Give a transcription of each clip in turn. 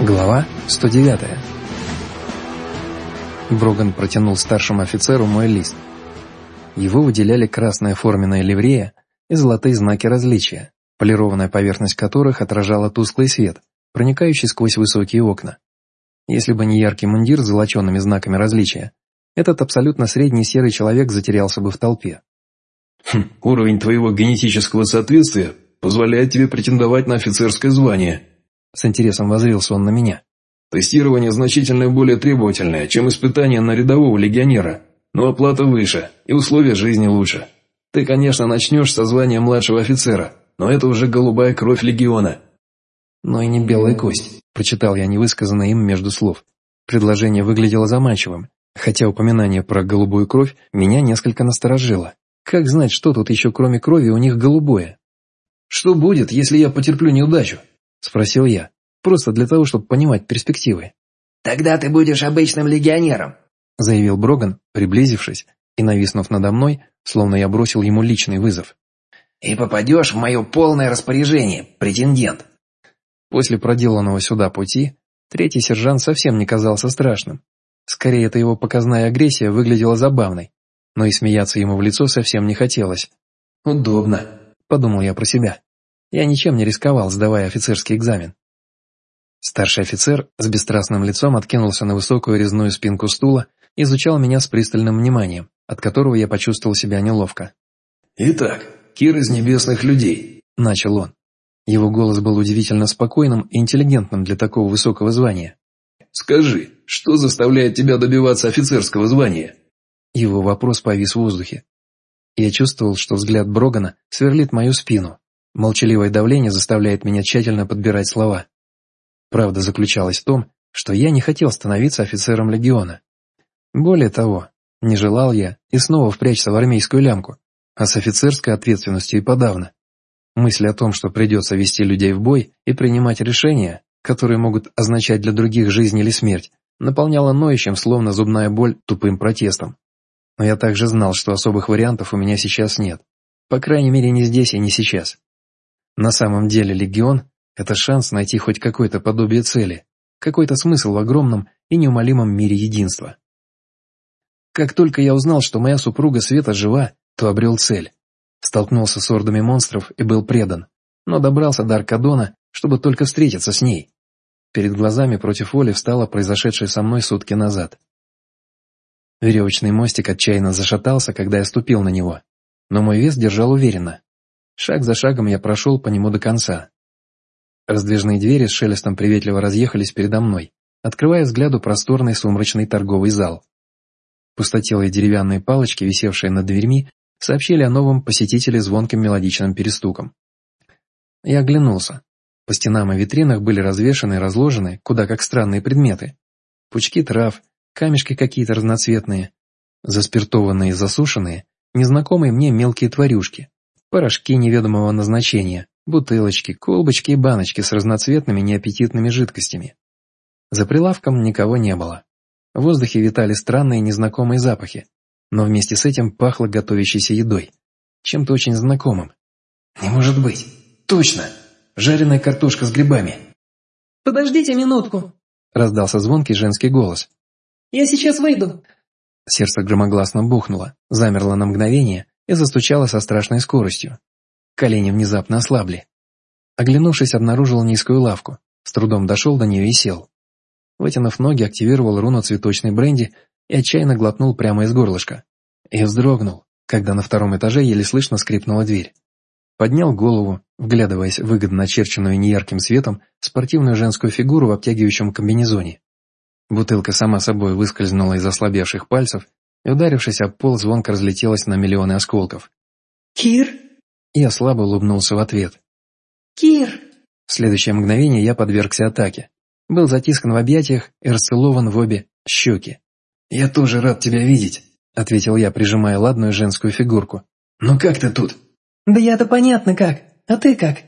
Глава 109 Броган протянул старшему офицеру мой лист. Его выделяли красная форменная ливрея и золотые знаки различия, полированная поверхность которых отражала тусклый свет, проникающий сквозь высокие окна. Если бы не яркий мундир с золоченными знаками различия, этот абсолютно средний серый человек затерялся бы в толпе. Хм, «Уровень твоего генетического соответствия позволяет тебе претендовать на офицерское звание», с интересом возрился он на меня. «Тестирование значительно более требовательное, чем испытание на рядового легионера, но оплата выше и условия жизни лучше. Ты, конечно, начнешь со звания младшего офицера, но это уже голубая кровь легиона». «Но и не белая кость», – прочитал я невысказанное им между слов. Предложение выглядело заманчивым, хотя упоминание про голубую кровь меня несколько насторожило. Как знать, что тут еще кроме крови у них голубое? «Что будет, если я потерплю неудачу?» – спросил я, просто для того, чтобы понимать перспективы. «Тогда ты будешь обычным легионером», – заявил Броган, приблизившись и нависнув надо мной, словно я бросил ему личный вызов. «И попадешь в мое полное распоряжение, претендент». После проделанного сюда пути, третий сержант совсем не казался страшным. Скорее, эта его показная агрессия выглядела забавной, но и смеяться ему в лицо совсем не хотелось. «Удобно», – подумал я про себя. Я ничем не рисковал, сдавая офицерский экзамен. Старший офицер с бесстрастным лицом откинулся на высокую резную спинку стула и изучал меня с пристальным вниманием, от которого я почувствовал себя неловко. «Итак, Кир из небесных людей», — начал он. Его голос был удивительно спокойным и интеллигентным для такого высокого звания. «Скажи, что заставляет тебя добиваться офицерского звания?» Его вопрос повис в воздухе. Я чувствовал, что взгляд Брогана сверлит мою спину, Молчаливое давление заставляет меня тщательно подбирать слова. Правда заключалась в том, что я не хотел становиться офицером легиона. Более того, не желал я и снова впрячься в армейскую лямку, а с офицерской ответственностью и подавно. Мысль о том, что придется вести людей в бой и принимать решения, которые могут означать для других жизнь или смерть, наполняла ноющим, словно зубная боль, тупым протестом. Но я также знал, что особых вариантов у меня сейчас нет. По крайней мере, не здесь и не сейчас. На самом деле легион – это шанс найти хоть какое-то подобие цели, какой-то смысл в огромном и неумолимом мире единства. Как только я узнал, что моя супруга Света жива, то обрел цель. Столкнулся с ордами монстров и был предан, но добрался до Аркадона, чтобы только встретиться с ней. Перед глазами против воли встало произошедшее со мной сутки назад. Веревочный мостик отчаянно зашатался, когда я ступил на него, но мой вес держал уверенно. Шаг за шагом я прошел по нему до конца. Раздвижные двери с шелестом приветливо разъехались передо мной, открывая взгляду просторный сумрачный торговый зал. Пустотелые деревянные палочки, висевшие над дверьми, сообщили о новом посетителе звонким мелодичным перестуком. Я оглянулся. По стенам и витринах были развешаны и разложены, куда как странные предметы. Пучки трав, камешки какие-то разноцветные, заспиртованные и засушенные, незнакомые мне мелкие тварюшки, Порошки неведомого назначения, бутылочки, колбочки и баночки с разноцветными неаппетитными жидкостями. За прилавком никого не было. В воздухе витали странные незнакомые запахи, но вместе с этим пахло готовящейся едой, чем-то очень знакомым. «Не может быть! Точно! Жареная картошка с грибами!» «Подождите минутку!» — раздался звонкий женский голос. «Я сейчас выйду!» Сердце громогласно бухнуло, замерло на мгновение, и застучала со страшной скоростью. Колени внезапно ослабли. Оглянувшись, обнаружил низкую лавку, с трудом дошел до нее и сел. Вытянув ноги, активировал руну цветочной бренди и отчаянно глотнул прямо из горлышка. И вздрогнул, когда на втором этаже еле слышно скрипнула дверь. Поднял голову, вглядываясь в выгодно очерченную неярким светом спортивную женскую фигуру в обтягивающем комбинезоне. Бутылка сама собой выскользнула из ослабевших пальцев и, ударившись об пол, звонко разлетелась на миллионы осколков. «Кир?» Я слабо улыбнулся в ответ. «Кир!» В следующее мгновение я подвергся атаке. Был затискан в объятиях и расцелован в обе щеки. «Я тоже рад тебя видеть», — ответил я, прижимая ладную женскую фигурку. «Ну как ты тут?» «Да я-то понятно как. А ты как?»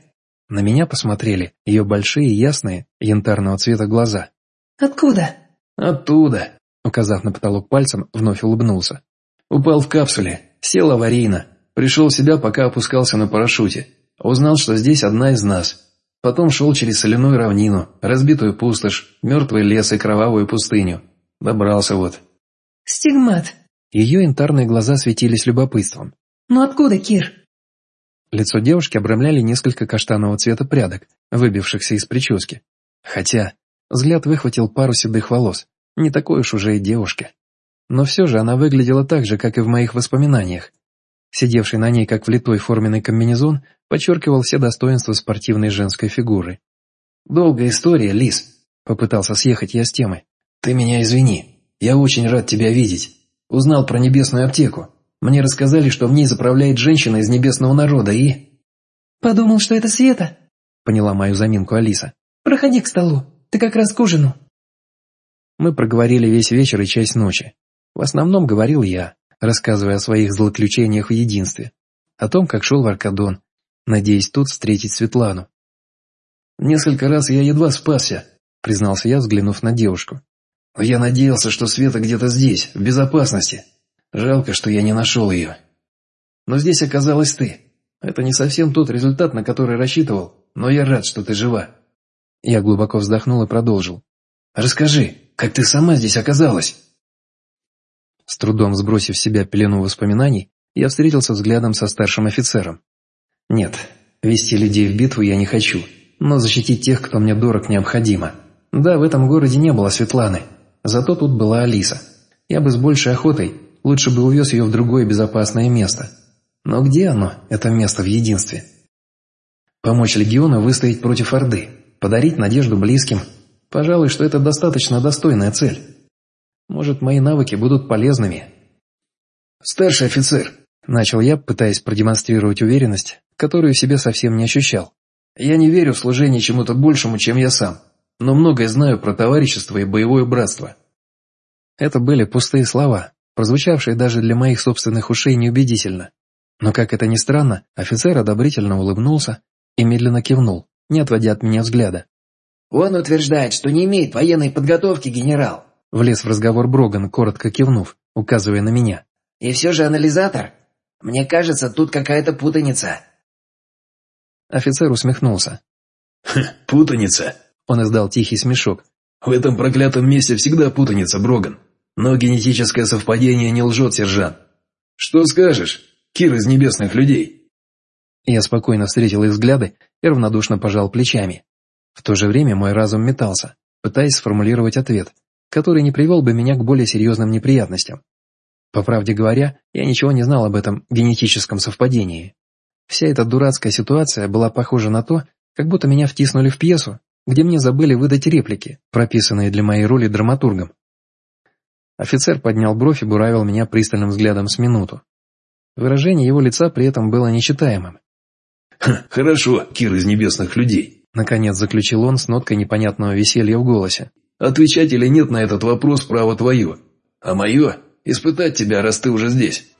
На меня посмотрели ее большие, ясные, янтарного цвета глаза. «Откуда?» «Оттуда», Указав на потолок пальцем, вновь улыбнулся. «Упал в капсуле, сел аварийно, пришел в себя, пока опускался на парашюте. Узнал, что здесь одна из нас. Потом шел через соляную равнину, разбитую пустошь, мертвый лес и кровавую пустыню. Добрался вот. Стигмат. Ее янтарные глаза светились любопытством. Ну откуда, Кир? Лицо девушки обрамляли несколько каштанового цвета прядок, выбившихся из прически. Хотя взгляд выхватил пару седых волос. Не такой уж уже и девушка. Но все же она выглядела так же, как и в моих воспоминаниях. Сидевший на ней как влитой форменный комбинезон подчеркивал все достоинства спортивной женской фигуры. «Долгая история, Лис», — попытался съехать я с темы. «Ты меня извини. Я очень рад тебя видеть. Узнал про небесную аптеку. Мне рассказали, что в ней заправляет женщина из небесного народа и...» «Подумал, что это Света», — поняла мою заминку Алиса. «Проходи к столу. Ты как раз к ужину». Мы проговорили весь вечер и часть ночи. В основном говорил я, рассказывая о своих злоключениях в единстве, о том, как шел в Аркадон, надеясь тут встретить Светлану. «Несколько раз я едва спасся», — признался я, взглянув на девушку. «Но я надеялся, что Света где-то здесь, в безопасности. Жалко, что я не нашел ее. Но здесь оказалась ты. Это не совсем тот результат, на который рассчитывал, но я рад, что ты жива». Я глубоко вздохнул и продолжил. «Расскажи, как ты сама здесь оказалась?» С трудом сбросив с себя пелену воспоминаний, я встретился взглядом со старшим офицером. Нет, вести людей в битву я не хочу, но защитить тех, кто мне дорог, необходимо. Да, в этом городе не было Светланы, зато тут была Алиса. Я бы с большей охотой лучше бы увез ее в другое безопасное место. Но где оно, это место в единстве? Помочь легиону выстоять против Орды, подарить надежду близким. Пожалуй, что это достаточно достойная цель. Может, мои навыки будут полезными. «Старший офицер», — начал я, пытаясь продемонстрировать уверенность, которую в себе совсем не ощущал. «Я не верю в служение чему-то большему, чем я сам, но многое знаю про товарищество и боевое братство». Это были пустые слова, прозвучавшие даже для моих собственных ушей неубедительно. Но, как это ни странно, офицер одобрительно улыбнулся и медленно кивнул, не отводя от меня взгляда. «Он утверждает, что не имеет военной подготовки, генерал», Влез в разговор Броган, коротко кивнув, указывая на меня. «И все же анализатор? Мне кажется, тут какая-то путаница». Офицер усмехнулся. «Путаница?» Он издал тихий смешок. «В этом проклятом месте всегда путаница, Броган. Но генетическое совпадение не лжет, сержант. Что скажешь, Кир из небесных людей?» Я спокойно встретил их взгляды и равнодушно пожал плечами. В то же время мой разум метался, пытаясь сформулировать ответ, который не привел бы меня к более серьезным неприятностям. По правде говоря, я ничего не знал об этом генетическом совпадении. Вся эта дурацкая ситуация была похожа на то, как будто меня втиснули в пьесу, где мне забыли выдать реплики, прописанные для моей роли драматургом. Офицер поднял бровь и буравил меня пристальным взглядом с минуту. Выражение его лица при этом было нечитаемым. «Хорошо, Кир из небесных людей», — наконец заключил он с ноткой непонятного веселья в голосе. Отвечать или нет на этот вопрос право твое. А мое – испытать тебя, раз ты уже здесь.